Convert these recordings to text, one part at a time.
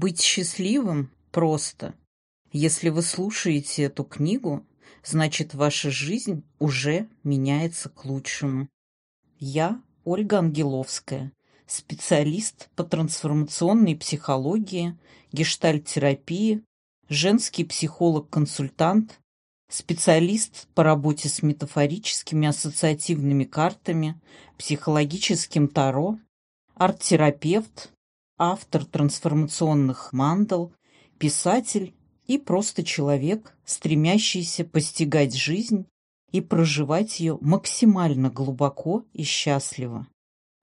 Быть счастливым просто. Если вы слушаете эту книгу, значит ваша жизнь уже меняется к лучшему. Я Ольга Ангеловская, специалист по трансформационной психологии, гештальт-терапии, женский психолог-консультант, специалист по работе с метафорическими ассоциативными картами, психологическим таро, арт-терапевт, автор трансформационных мандал, писатель и просто человек, стремящийся постигать жизнь и проживать ее максимально глубоко и счастливо.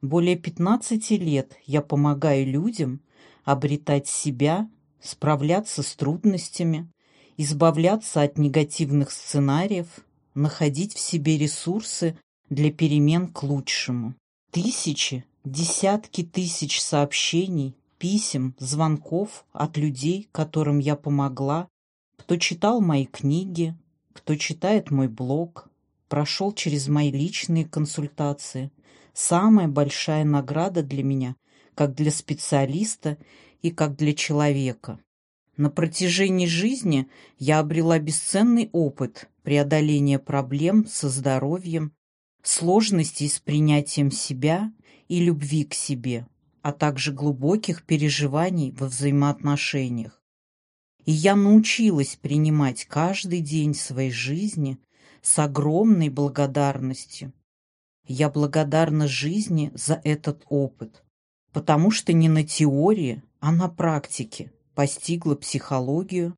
Более 15 лет я помогаю людям обретать себя, справляться с трудностями, избавляться от негативных сценариев, находить в себе ресурсы для перемен к лучшему. Тысячи, десятки тысяч сообщений, писем, звонков от людей, которым я помогла, кто читал мои книги, кто читает мой блог, прошел через мои личные консультации. Самая большая награда для меня, как для специалиста и как для человека. На протяжении жизни я обрела бесценный опыт преодоления проблем со здоровьем, сложностей с принятием себя и любви к себе, а также глубоких переживаний во взаимоотношениях. И я научилась принимать каждый день своей жизни с огромной благодарностью. Я благодарна жизни за этот опыт, потому что не на теории, а на практике постигла психологию,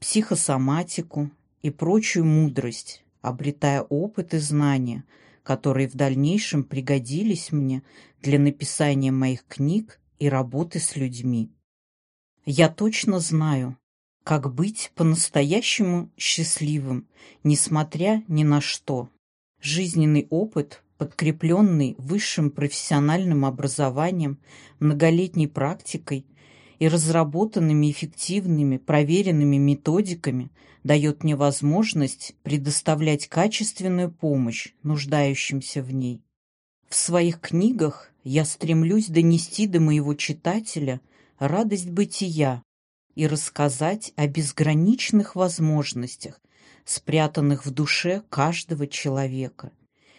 психосоматику и прочую мудрость, обретая опыт и знания, которые в дальнейшем пригодились мне для написания моих книг и работы с людьми. Я точно знаю, как быть по-настоящему счастливым, несмотря ни на что. Жизненный опыт, подкрепленный высшим профессиональным образованием, многолетней практикой и разработанными эффективными, проверенными методиками дает мне возможность предоставлять качественную помощь нуждающимся в ней. В своих книгах я стремлюсь донести до моего читателя радость бытия и рассказать о безграничных возможностях, спрятанных в душе каждого человека.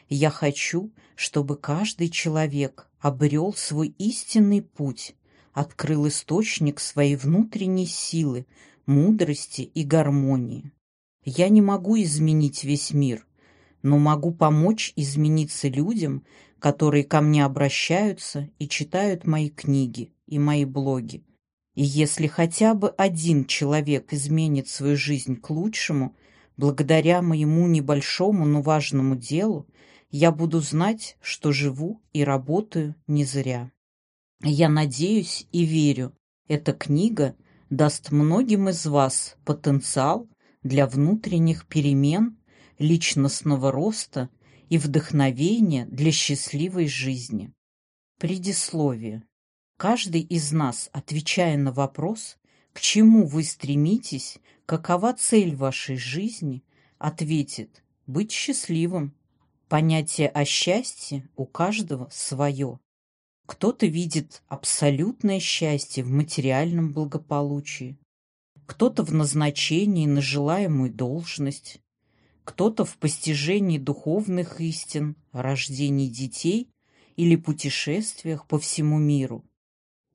Я хочу, чтобы каждый человек обрел свой истинный путь, открыл источник своей внутренней силы, мудрости и гармонии. Я не могу изменить весь мир, но могу помочь измениться людям, которые ко мне обращаются и читают мои книги и мои блоги. И если хотя бы один человек изменит свою жизнь к лучшему, благодаря моему небольшому, но важному делу, я буду знать, что живу и работаю не зря. Я надеюсь и верю, эта книга даст многим из вас потенциал для внутренних перемен, личностного роста и вдохновения для счастливой жизни. Предисловие. Каждый из нас, отвечая на вопрос, к чему вы стремитесь, какова цель вашей жизни, ответит «быть счастливым». Понятие о счастье у каждого свое. Кто-то видит абсолютное счастье в материальном благополучии, кто-то в назначении на желаемую должность, кто-то в постижении духовных истин, рождении детей или путешествиях по всему миру.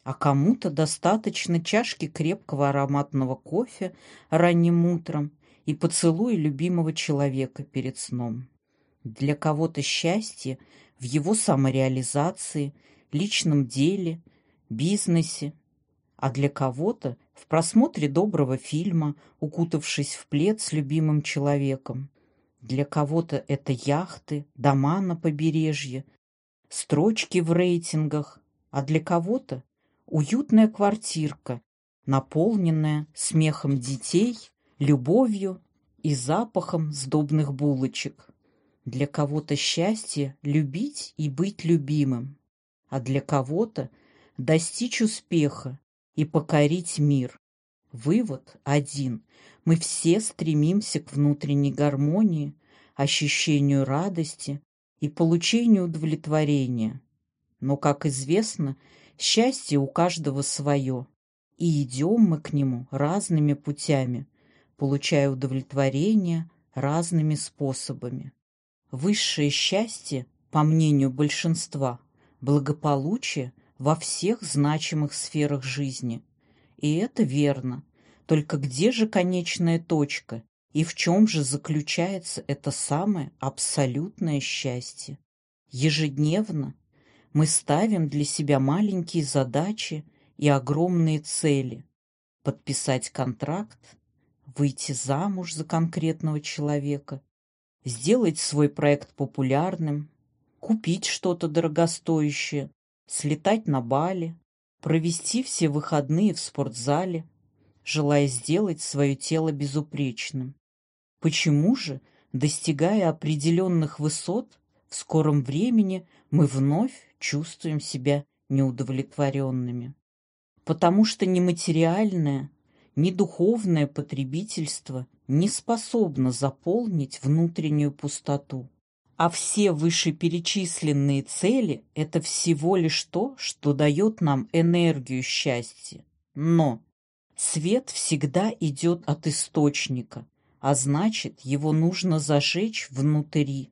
А кому-то достаточно чашки крепкого ароматного кофе ранним утром и поцелуя любимого человека перед сном. Для кого-то счастье в его самореализации – личном деле, бизнесе, а для кого-то в просмотре доброго фильма, укутавшись в плед с любимым человеком. Для кого-то это яхты, дома на побережье, строчки в рейтингах, а для кого-то уютная квартирка, наполненная смехом детей, любовью и запахом сдобных булочек. Для кого-то счастье — любить и быть любимым а для кого-то достичь успеха и покорить мир. Вывод один. Мы все стремимся к внутренней гармонии, ощущению радости и получению удовлетворения. Но, как известно, счастье у каждого свое, И идем мы к нему разными путями, получая удовлетворение разными способами. Высшее счастье, по мнению большинства, благополучие во всех значимых сферах жизни. И это верно. Только где же конечная точка и в чем же заключается это самое абсолютное счастье? Ежедневно мы ставим для себя маленькие задачи и огромные цели. Подписать контракт, выйти замуж за конкретного человека, сделать свой проект популярным, купить что-то дорогостоящее, слетать на Бали, провести все выходные в спортзале, желая сделать свое тело безупречным. Почему же, достигая определенных высот, в скором времени мы вновь чувствуем себя неудовлетворенными? Потому что нематериальное, ни духовное потребительство не способно заполнить внутреннюю пустоту. А все вышеперечисленные цели – это всего лишь то, что дает нам энергию счастья. Но свет всегда идет от источника, а значит, его нужно зажечь внутри.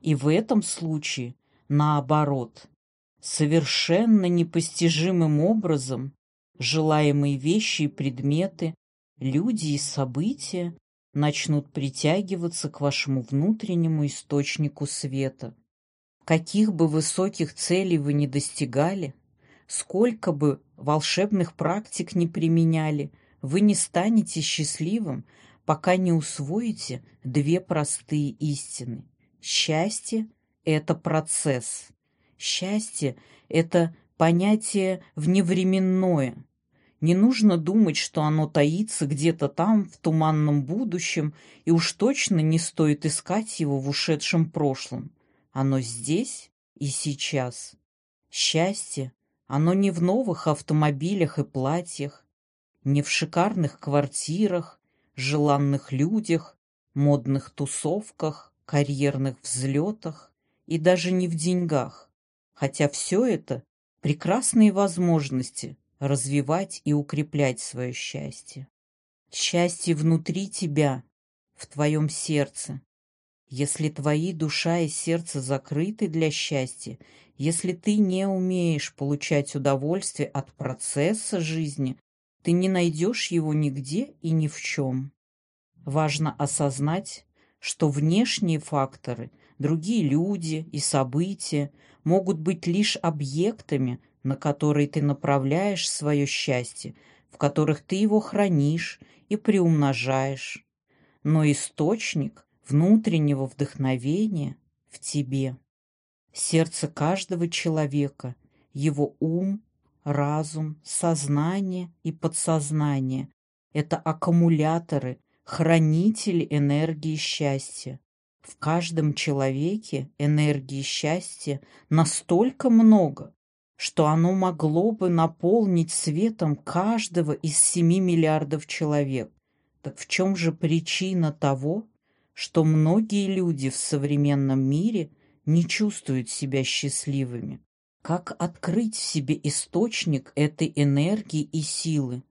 И в этом случае, наоборот, совершенно непостижимым образом желаемые вещи и предметы, люди и события начнут притягиваться к вашему внутреннему источнику света. Каких бы высоких целей вы ни достигали, сколько бы волшебных практик не применяли, вы не станете счастливым, пока не усвоите две простые истины. Счастье – это процесс. Счастье – это понятие вневременное, не нужно думать, что оно таится где-то там, в туманном будущем, и уж точно не стоит искать его в ушедшем прошлом. Оно здесь и сейчас. Счастье, оно не в новых автомобилях и платьях, не в шикарных квартирах, желанных людях, модных тусовках, карьерных взлетах и даже не в деньгах. Хотя все это – прекрасные возможности – развивать и укреплять свое счастье. Счастье внутри тебя, в твоем сердце. Если твои душа и сердце закрыты для счастья, если ты не умеешь получать удовольствие от процесса жизни, ты не найдешь его нигде и ни в чем. Важно осознать, что внешние факторы, другие люди и события могут быть лишь объектами, на которые ты направляешь свое счастье, в которых ты его хранишь и приумножаешь. Но источник внутреннего вдохновения в тебе. Сердце каждого человека, его ум, разум, сознание и подсознание – это аккумуляторы, хранители энергии счастья. В каждом человеке энергии счастья настолько много, что оно могло бы наполнить светом каждого из семи миллиардов человек. Так в чем же причина того, что многие люди в современном мире не чувствуют себя счастливыми? Как открыть в себе источник этой энергии и силы?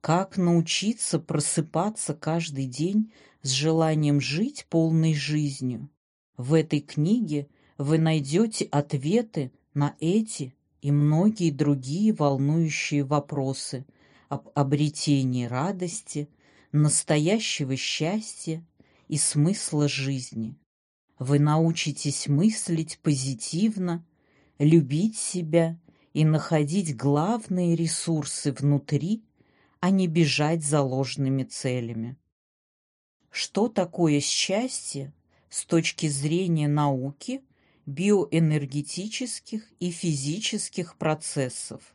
Как научиться просыпаться каждый день с желанием жить полной жизнью? В этой книге вы найдете ответы на эти и многие другие волнующие вопросы об обретении радости, настоящего счастья и смысла жизни. Вы научитесь мыслить позитивно, любить себя и находить главные ресурсы внутри, а не бежать за ложными целями. Что такое счастье с точки зрения науки – биоэнергетических и физических процессов.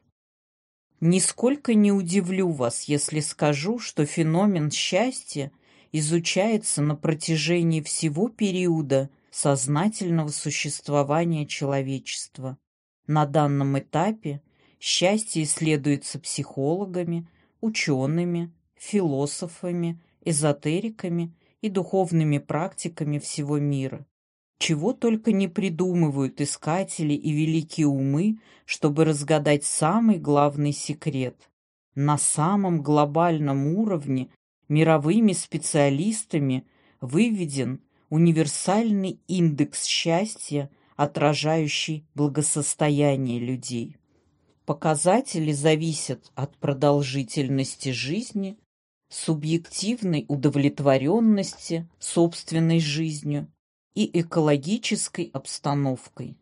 Нисколько не удивлю вас, если скажу, что феномен счастья изучается на протяжении всего периода сознательного существования человечества. На данном этапе счастье исследуется психологами, учеными, философами, эзотериками и духовными практиками всего мира. Чего только не придумывают искатели и великие умы, чтобы разгадать самый главный секрет. На самом глобальном уровне мировыми специалистами выведен универсальный индекс счастья, отражающий благосостояние людей. Показатели зависят от продолжительности жизни, субъективной удовлетворенности собственной жизнью и экологической обстановкой.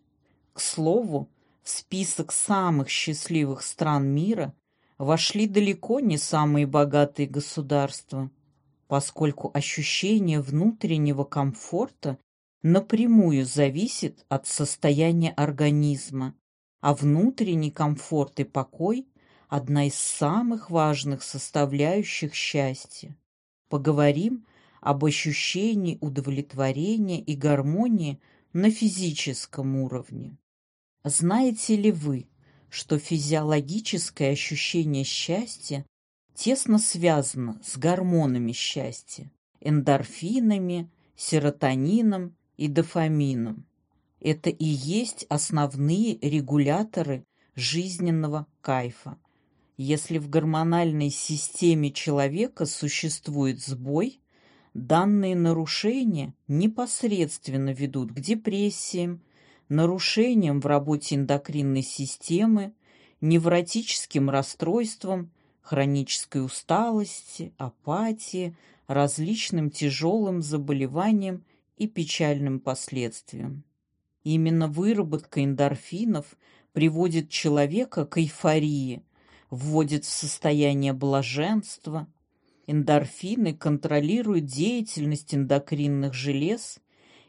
К слову, в список самых счастливых стран мира вошли далеко не самые богатые государства, поскольку ощущение внутреннего комфорта напрямую зависит от состояния организма, а внутренний комфорт и покой – одна из самых важных составляющих счастья. Поговорим об ощущении удовлетворения и гармонии на физическом уровне. Знаете ли вы, что физиологическое ощущение счастья тесно связано с гормонами счастья, эндорфинами, серотонином и дофамином. Это и есть основные регуляторы жизненного кайфа. Если в гормональной системе человека существует сбой, данные нарушения непосредственно ведут к депрессиям, нарушениям в работе эндокринной системы, невротическим расстройствам, хронической усталости, апатии, различным тяжелым заболеваниям и печальным последствиям. Именно выработка эндорфинов приводит человека к эйфории, вводит в состояние блаженства. Эндорфины контролируют деятельность эндокринных желез,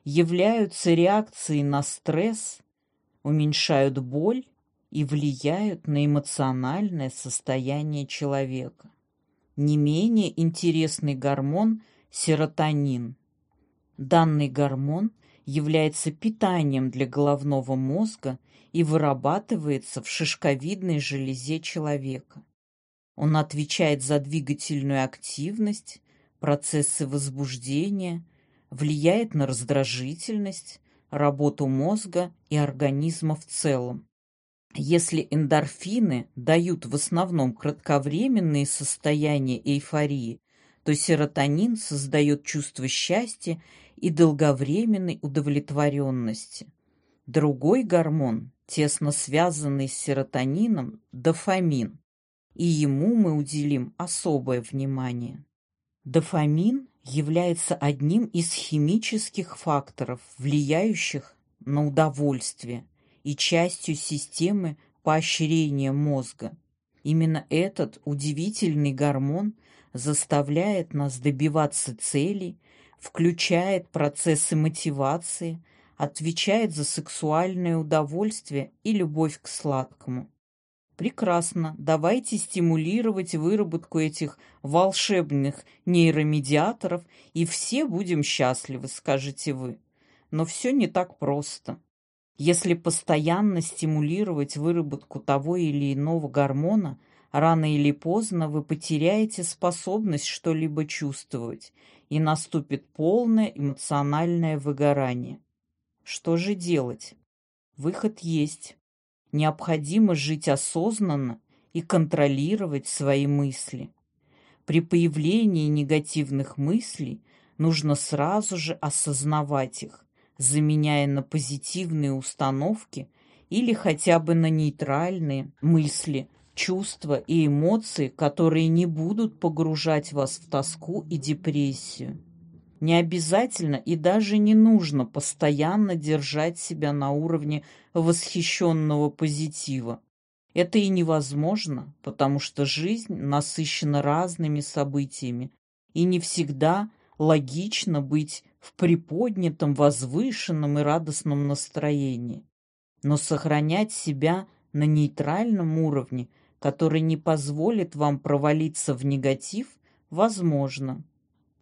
являются реакцией на стресс, уменьшают боль и влияют на эмоциональное состояние человека. Не менее интересный гормон – серотонин. Данный гормон является питанием для головного мозга и вырабатывается в шишковидной железе человека. Он отвечает за двигательную активность, процессы возбуждения, влияет на раздражительность, работу мозга и организма в целом. Если эндорфины дают в основном кратковременные состояния эйфории, то серотонин создает чувство счастья и долговременной удовлетворенности. Другой гормон, тесно связанный с серотонином, дофамин, и ему мы уделим особое внимание. Дофамин является одним из химических факторов, влияющих на удовольствие и частью системы поощрения мозга. Именно этот удивительный гормон заставляет нас добиваться целей, включает процессы мотивации, отвечает за сексуальное удовольствие и любовь к сладкому. Прекрасно, давайте стимулировать выработку этих волшебных нейромедиаторов, и все будем счастливы, скажете вы. Но все не так просто. Если постоянно стимулировать выработку того или иного гормона, рано или поздно вы потеряете способность что-либо чувствовать, и наступит полное эмоциональное выгорание. Что же делать? Выход есть. Необходимо жить осознанно и контролировать свои мысли. При появлении негативных мыслей нужно сразу же осознавать их, заменяя на позитивные установки или хотя бы на нейтральные мысли, чувства и эмоции, которые не будут погружать вас в тоску и депрессию. Не обязательно и даже не нужно постоянно держать себя на уровне восхищенного позитива. Это и невозможно, потому что жизнь насыщена разными событиями, и не всегда логично быть в приподнятом, возвышенном и радостном настроении. Но сохранять себя на нейтральном уровне, который не позволит вам провалиться в негатив, возможно.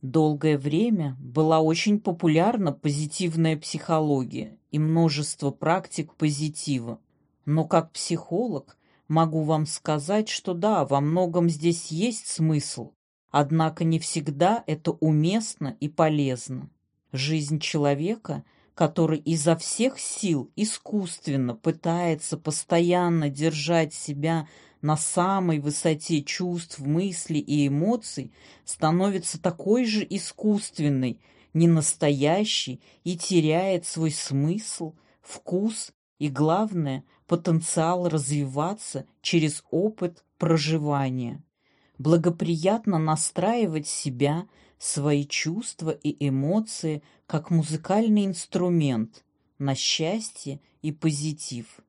Долгое время была очень популярна позитивная психология и множество практик позитива. Но как психолог могу вам сказать, что да, во многом здесь есть смысл, однако не всегда это уместно и полезно. Жизнь человека, который изо всех сил искусственно пытается постоянно держать себя на самой высоте чувств, мыслей и эмоций становится такой же искусственной, ненастоящей и теряет свой смысл, вкус и, главное, потенциал развиваться через опыт проживания. Благоприятно настраивать себя, свои чувства и эмоции как музыкальный инструмент на счастье и позитив.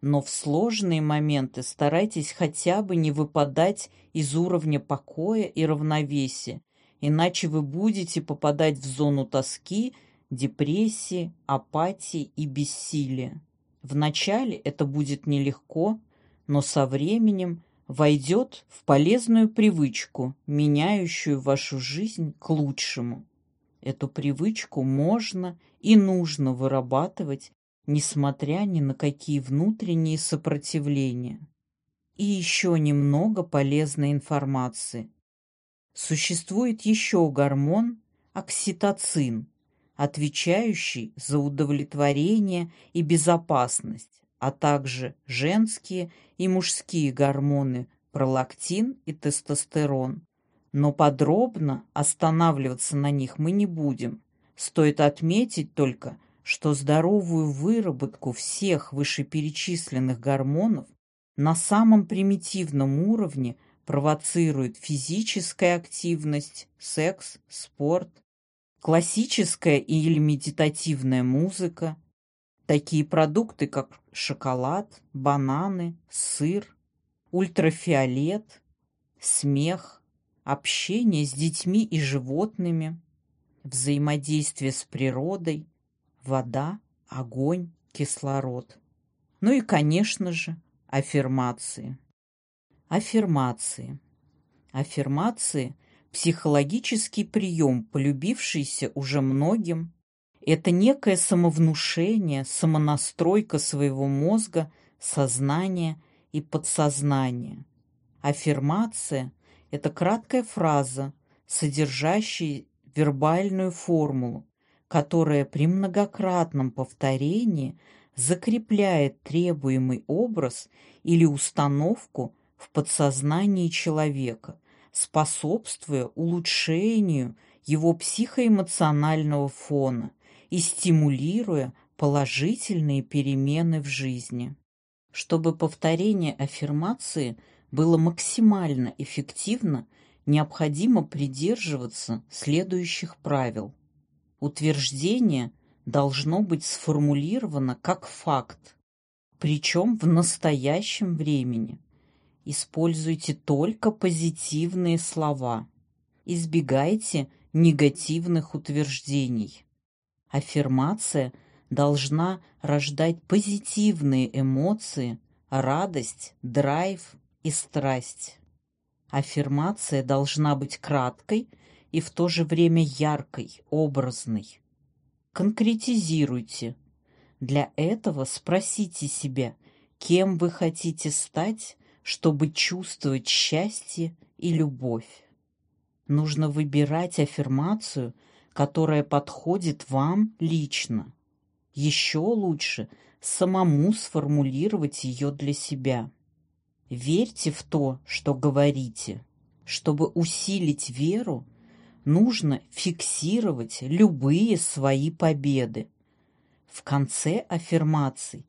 Но в сложные моменты старайтесь хотя бы не выпадать из уровня покоя и равновесия, иначе вы будете попадать в зону тоски, депрессии, апатии и бессилия. Вначале это будет нелегко, но со временем войдет в полезную привычку, меняющую вашу жизнь к лучшему. Эту привычку можно и нужно вырабатывать, несмотря ни на какие внутренние сопротивления. И еще немного полезной информации. Существует еще гормон окситоцин, отвечающий за удовлетворение и безопасность, а также женские и мужские гормоны пролактин и тестостерон. Но подробно останавливаться на них мы не будем. Стоит отметить только, что здоровую выработку всех вышеперечисленных гормонов на самом примитивном уровне провоцирует физическая активность, секс, спорт, классическая или медитативная музыка, такие продукты, как шоколад, бананы, сыр, ультрафиолет, смех, общение с детьми и животными, взаимодействие с природой, вода, огонь, кислород. Ну и, конечно же, аффирмации. Аффирмации. Аффирмации – Психологический прием, полюбившийся уже многим, это некое самовнушение, самонастройка своего мозга, сознания и подсознания. Аффирмация – это краткая фраза, содержащая вербальную формулу, которая при многократном повторении закрепляет требуемый образ или установку в подсознании человека – способствуя улучшению его психоэмоционального фона и стимулируя положительные перемены в жизни. Чтобы повторение аффирмации было максимально эффективно, необходимо придерживаться следующих правил. Утверждение должно быть сформулировано как факт, причем в настоящем времени – Используйте только позитивные слова. Избегайте негативных утверждений. Аффирмация должна рождать позитивные эмоции, радость, драйв и страсть. Аффирмация должна быть краткой и в то же время яркой, образной. Конкретизируйте. Для этого спросите себя, кем вы хотите стать чтобы чувствовать счастье и любовь. Нужно выбирать аффирмацию, которая подходит вам лично. Еще лучше самому сформулировать ее для себя. Верьте в то, что говорите. Чтобы усилить веру, нужно фиксировать любые свои победы. В конце аффирмаций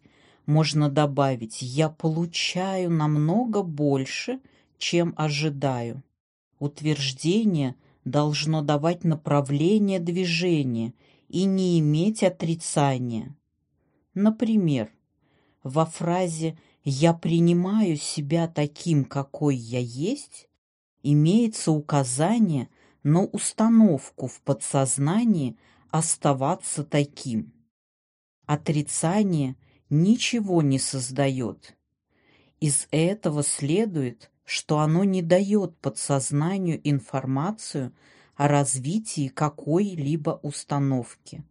можно добавить «я получаю намного больше, чем ожидаю». Утверждение должно давать направление движения и не иметь отрицания. Например, во фразе «я принимаю себя таким, какой я есть» имеется указание на установку в подсознании оставаться таким. Отрицание ничего не создает. Из этого следует, что оно не дает подсознанию информацию о развитии какой-либо установки.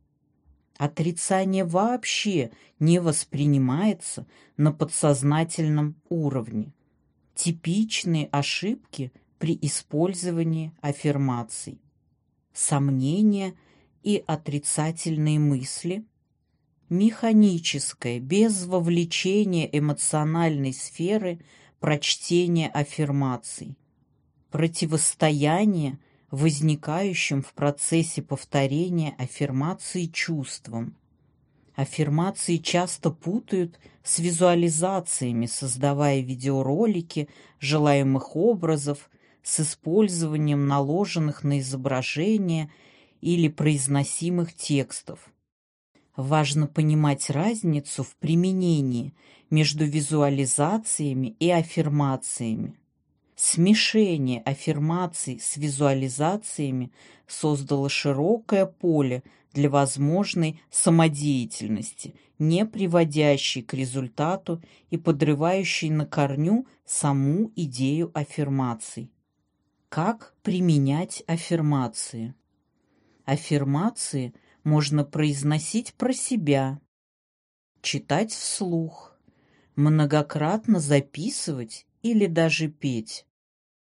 Отрицание вообще не воспринимается на подсознательном уровне. Типичные ошибки при использовании аффирмаций. Сомнения и отрицательные мысли механическое, без вовлечения эмоциональной сферы прочтение аффирмаций, противостояние возникающим в процессе повторения аффирмации чувствам. Аффирмации часто путают с визуализациями, создавая видеоролики желаемых образов с использованием наложенных на изображение или произносимых текстов. Важно понимать разницу в применении между визуализациями и аффирмациями. Смешение аффирмаций с визуализациями создало широкое поле для возможной самодеятельности, не приводящей к результату и подрывающей на корню саму идею аффирмаций. Как применять аффирмации? Аффирмации можно произносить про себя, читать вслух, многократно записывать или даже петь.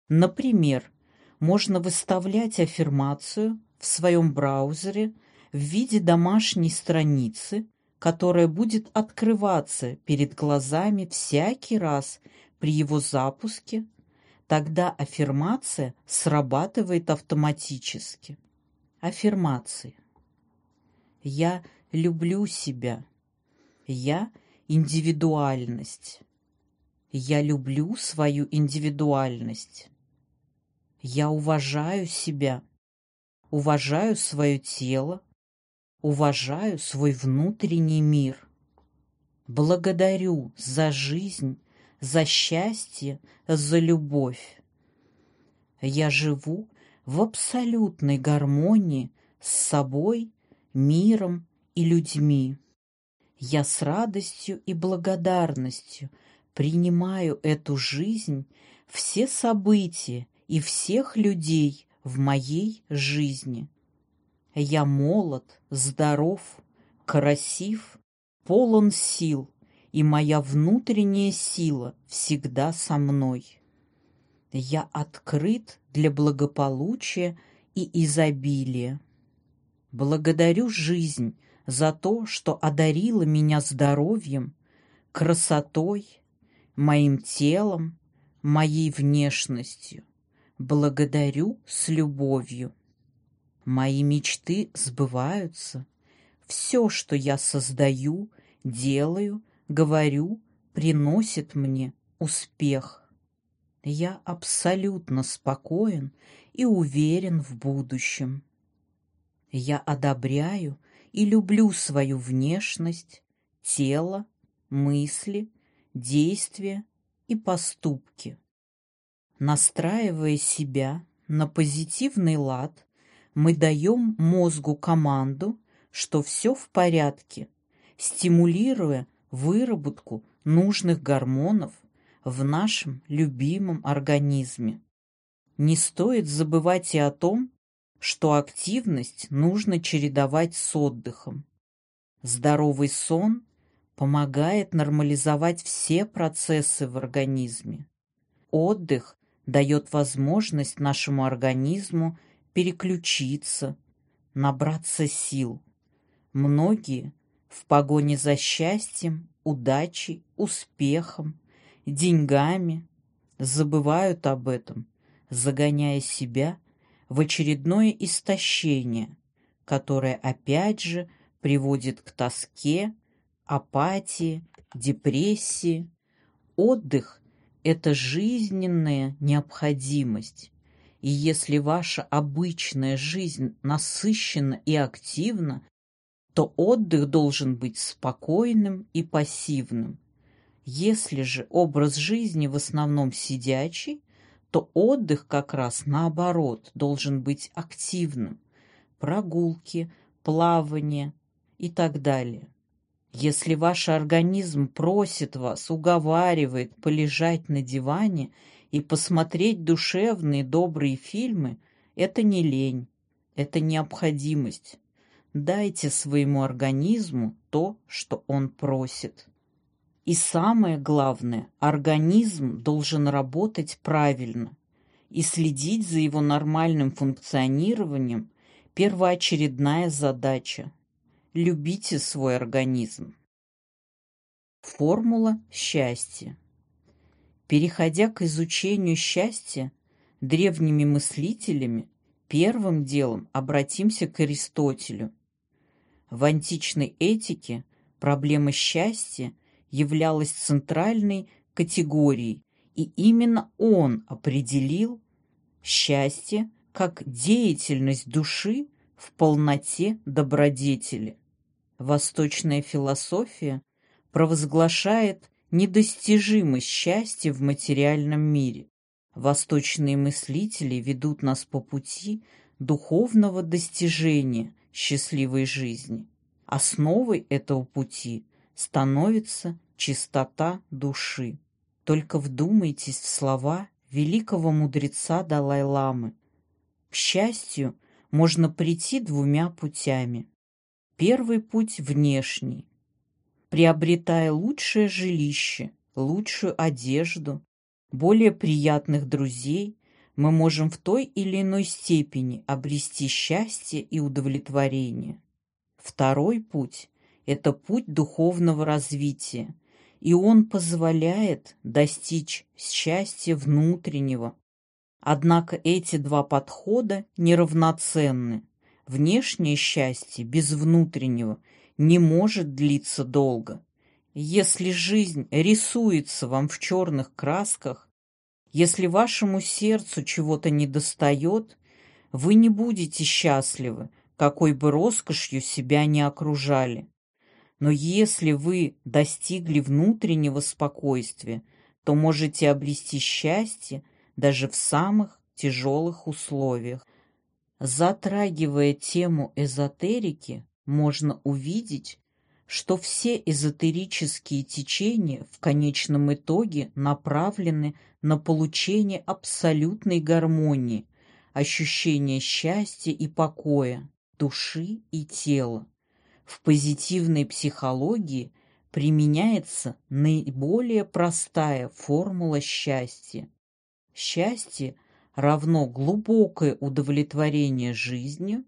Например, можно выставлять аффирмацию в своем браузере в виде домашней страницы, которая будет открываться перед глазами всякий раз при его запуске, тогда аффирмация срабатывает автоматически. Аффирмации. Я люблю себя. Я индивидуальность. Я люблю свою индивидуальность. Я уважаю себя, уважаю свое тело, уважаю свой внутренний мир. Благодарю за жизнь, за счастье, за любовь. Я живу в абсолютной гармонии с собой, миром и людьми. Я с радостью и благодарностью принимаю эту жизнь, все события и всех людей в моей жизни. Я молод, здоров, красив, полон сил, и моя внутренняя сила всегда со мной. Я открыт для благополучия и изобилия. Благодарю жизнь за то, что одарила меня здоровьем, красотой, моим телом, моей внешностью благодарю с любовью. Мои мечты сбываются. Все, что я создаю, делаю, говорю, приносит мне успех. Я абсолютно спокоен и уверен в будущем. Я одобряю и люблю свою внешность, тело, мысли, действия и поступки. Настраивая себя на позитивный лад, мы даем мозгу команду, что все в порядке, стимулируя выработку нужных гормонов в нашем любимом организме. Не стоит забывать и о том, что активность нужно чередовать с отдыхом. Здоровый сон помогает нормализовать все процессы в организме. Отдых дает возможность нашему организму переключиться, набраться сил. Многие в погоне за счастьем, удачей, успехом, деньгами забывают об этом, загоняя себя в очередное истощение, которое опять же приводит к тоске, апатии, депрессии. Отдых это жизненная необходимость. И если ваша обычная жизнь насыщена и активна, то отдых должен быть спокойным и пассивным. Если же образ жизни в основном сидячий, то отдых как раз наоборот должен быть активным. Прогулки, плавание и так далее. Если ваш организм просит вас, уговаривает полежать на диване и посмотреть душевные добрые фильмы, это не лень, это необходимость. Дайте своему организму то, что он просит. И самое главное, организм должен работать правильно, и следить за его нормальным функционированием – первоочередная задача. Любите свой организм. Формула счастья. Переходя к изучению счастья древними мыслителями, первым делом обратимся к Аристотелю. В античной этике проблема счастья являлась центральной категорией, и именно он определил счастье как деятельность души в полноте добродетели. Восточная философия провозглашает недостижимость счастья в материальном мире. Восточные мыслители ведут нас по пути духовного достижения счастливой жизни. Основой этого пути становится чистота души. Только вдумайтесь в слова великого мудреца Далай-ламы. К счастью, можно прийти двумя путями. Первый путь внешний. Приобретая лучшее жилище, лучшую одежду, более приятных друзей, мы можем в той или иной степени обрести счастье и удовлетворение. Второй путь – это путь духовного развития, и он позволяет достичь счастья внутреннего. Однако эти два подхода неравноценны. Внешнее счастье без внутреннего не может длиться долго. Если жизнь рисуется вам в черных красках, если вашему сердцу чего-то недостает, вы не будете счастливы, какой бы роскошью себя не окружали. Но если вы достигли внутреннего спокойствия, то можете обрести счастье даже в самых тяжелых условиях. Затрагивая тему эзотерики, можно увидеть, что все эзотерические течения в конечном итоге направлены на получение абсолютной гармонии, ощущения счастья и покоя, души и тела. В позитивной психологии применяется наиболее простая формула счастья. Счастье равно глубокое удовлетворение жизнью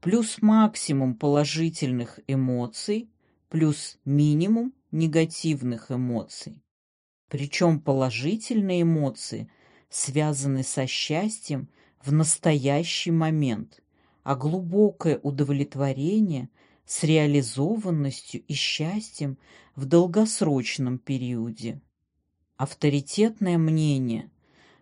плюс максимум положительных эмоций плюс минимум негативных эмоций. Причем положительные эмоции связаны со счастьем в настоящий момент, а глубокое удовлетворение с реализованностью и счастьем в долгосрочном периоде. Авторитетное мнение.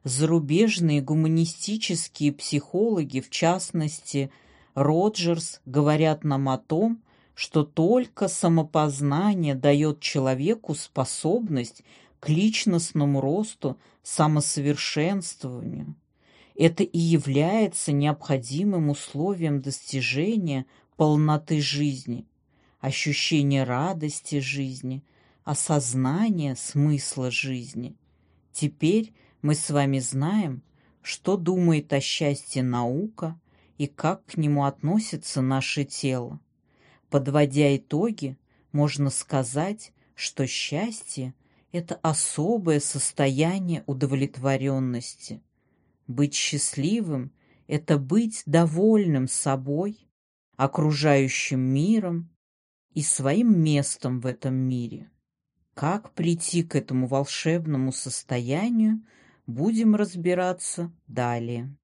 Зарубежные гуманистические психологи, в частности Роджерс, говорят нам о том, что только самопознание дает человеку способность к личностному росту, самосовершенствованию. Это и является необходимым условием достижения полноты жизни, ощущения радости жизни, осознания смысла жизни. Теперь мы с вами знаем, что думает о счастье наука и как к нему относится наше тело. Подводя итоги, можно сказать, что счастье – это особое состояние удовлетворенности. Быть счастливым – это быть довольным собой, окружающим миром и своим местом в этом мире. Как прийти к этому волшебному состоянию, будем разбираться далее.